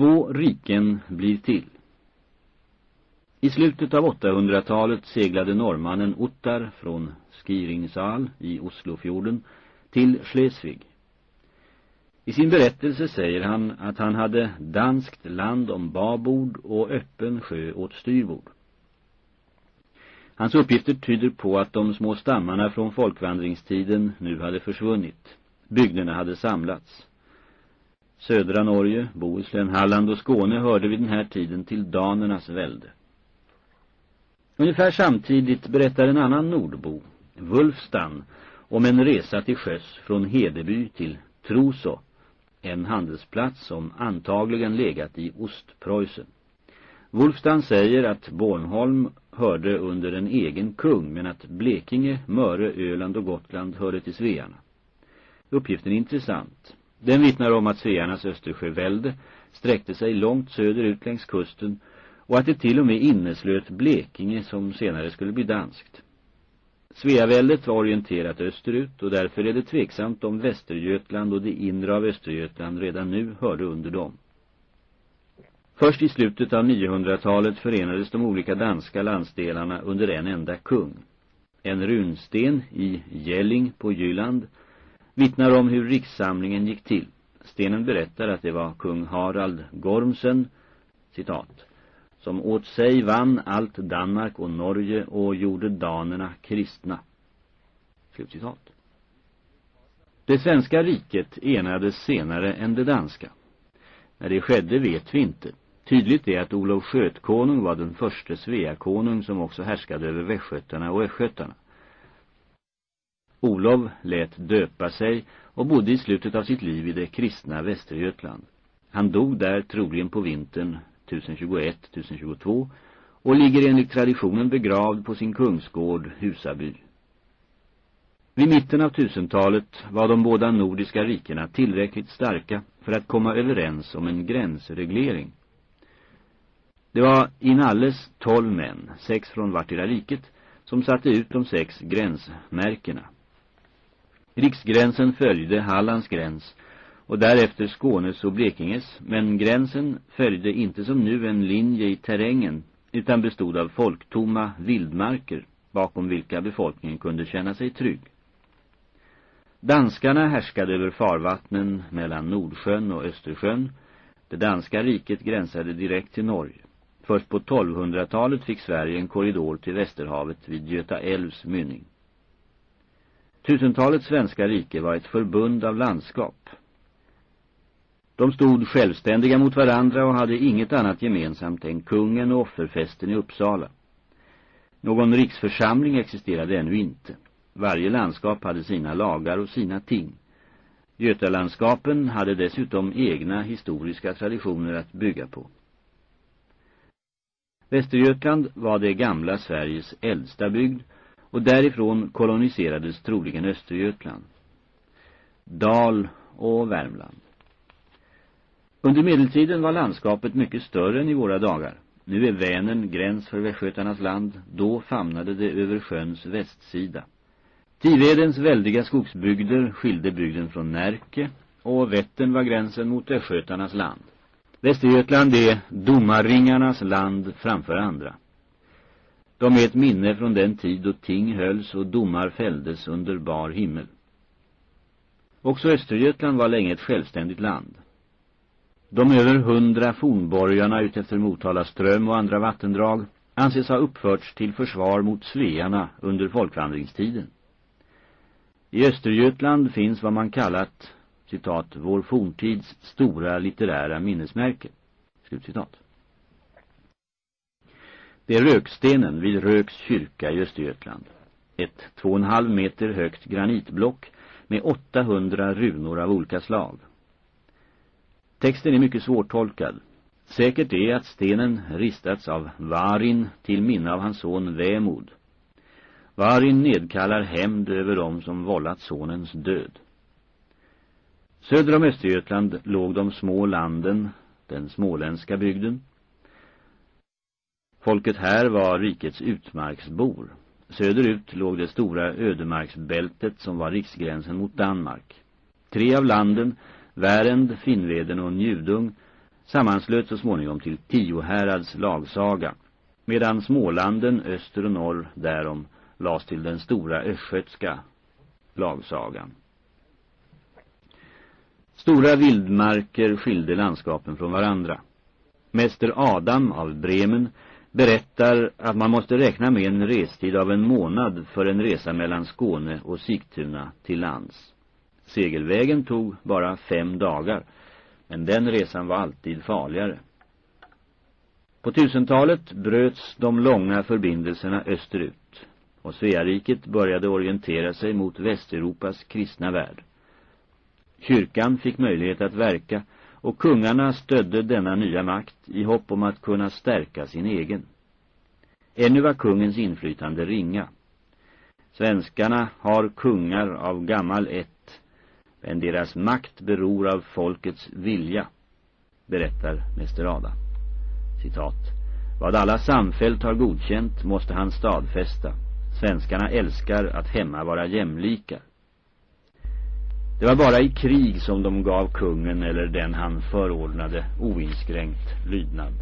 Två riken blir till. I slutet av 800-talet seglade norrmannen Ottar från Skiringsal i Oslofjorden till Schleswig. I sin berättelse säger han att han hade danskt land om babord och öppen sjö åt styrbord. Hans uppgifter tyder på att de små stammarna från folkvandringstiden nu hade försvunnit. Bygderna hade samlats. Södra Norge, Bohuslän, Halland och Skåne hörde vid den här tiden till danernas välde. Ungefär samtidigt berättar en annan nordbo, Wulfstan, om en resa till sjöss från Hedeby till Troso, en handelsplats som antagligen legat i Ostpreussen. Wolfstan säger att Bornholm hörde under en egen kung men att Blekinge, Möre, Öland och Gotland hörde till Svearna. Uppgiften är intressant. Den vittnar om att Svearnas Östersjövälde sträckte sig långt söderut längs kusten och att det till och med inneslöt Blekinge som senare skulle bli danskt. Sveaväldet var orienterat österut och därför är det tveksamt om Västergötland och det inre av Östergötland redan nu hörde under dem. Först i slutet av 900-talet förenades de olika danska landsdelarna under en enda kung. En runsten i Gälling på Jylland vittnar om hur rikssamlingen gick till. Stenen berättar att det var kung Harald Gormsen, citat, som åt sig vann allt Danmark och Norge och gjorde danerna kristna. Slutcitat. Det svenska riket enades senare än det danska. När det skedde vet vi inte. Tydligt är att Olof Skötkonung var den första Sveakonung som också härskade över västgötarna och östgötarna. Olof lät döpa sig och bodde i slutet av sitt liv i det kristna Västergötland. Han dog där troligen på vintern 1021-1022 och ligger enligt traditionen begravd på sin kungsgård Husaby. Vid mitten av tusentalet var de båda nordiska rikena tillräckligt starka för att komma överens om en gränsreglering. Det var inalles tolv män, sex från vartera riket, som satte ut de sex gränsmärkena. Riksgränsen följde Hallands gräns och därefter Skånes och Blekinges, men gränsen följde inte som nu en linje i terrängen utan bestod av folktomma vildmarker bakom vilka befolkningen kunde känna sig trygg. Danskarna härskade över farvattnen mellan Nordsjön och Östersjön. Det danska riket gränsade direkt till Norge. Först på 1200-talet fick Sverige en korridor till Västerhavet vid Göta älvs mynning. Tusentalet svenska rike var ett förbund av landskap. De stod självständiga mot varandra och hade inget annat gemensamt än kungen och offerfesten i Uppsala. Någon riksförsamling existerade ännu inte. Varje landskap hade sina lagar och sina ting. Götalandskapen hade dessutom egna historiska traditioner att bygga på. Västergötland var det gamla Sveriges äldsta bygd och därifrån koloniserades troligen Östergötland, Dal och Värmland. Under medeltiden var landskapet mycket större än i våra dagar. Nu är Vänern gräns för Västgötarnas land, då famnade det över sjöns västsida. Tivedens väldiga skogsbygder skilde bygden från Närke och Vättern var gränsen mot Östgötarnas land. Västergötland är domarringarnas land framför andra. De är ett minne från den tid då ting hölls och domar fälldes under bar himmel. Också Östergötland var länge ett självständigt land. De över hundra fornborgarna utefter Motala ström och andra vattendrag anses ha uppförts till försvar mot Svearna under folkvandringstiden. I Östergötland finns vad man kallat, citat, vår forntids stora litterära minnesmärke, slutcitat. Det är Rökstenen vid Röks kyrka i Östergötland. Ett två och en halv meter högt granitblock med 800 runor av olika slag. Texten är mycket svårtolkad. Säkert är att stenen ristats av Varin till minne av hans son Vämod. Varin nedkallar hämnd över dem som vållat sonens död. Söder om Östergötland låg de små landen, den småländska bygden. Folket här var rikets utmarksbor. Söderut låg det stora ödemarksbältet som var riksgränsen mot Danmark. Tre av landen, Värend, Finnveden och Njudung, sammanslöt så småningom till Tiohärads lagsaga, medan Smålanden öster och norr därom lades till den stora östgötska lagsagan. Stora vildmarker skilde landskapen från varandra. Mäster Adam av Bremen berättar att man måste räkna med en restid av en månad för en resa mellan Skåne och Sigtuna till lands. Segelvägen tog bara fem dagar, men den resan var alltid farligare. På tusentalet bröts de långa förbindelserna österut och Sveariket började orientera sig mot Västeuropas kristna värld. Kyrkan fick möjlighet att verka och kungarna stödde denna nya makt i hopp om att kunna stärka sin egen. Ännu var kungens inflytande ringa. Svenskarna har kungar av gammal ett, men deras makt beror av folkets vilja, berättar Mäster Ada. Citat. Vad alla samfällt har godkänt måste han stadfästa. Svenskarna älskar att hemma vara jämlikar. Det var bara i krig som de gav kungen eller den han förordnade oinskränkt lydnad.